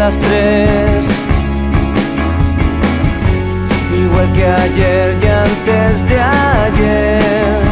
las tres. Igual que ayer y antes de ayer.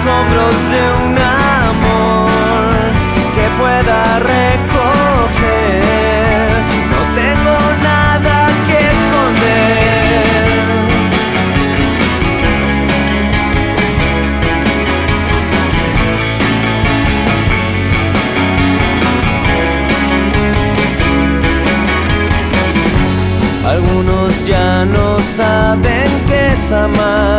Escombros de un amor que pueda recoger. No tengo nada que esconder. Algunos ya no saben qué es amar.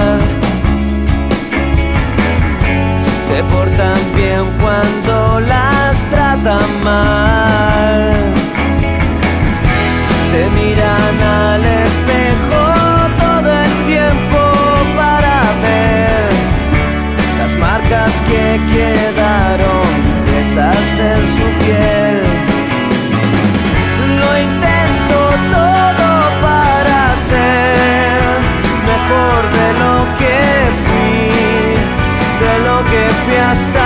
Marcas que quedaron presas en su piel. Lo intento todo para ser mejor de lo que fui, de lo que fui hasta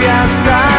fiascar.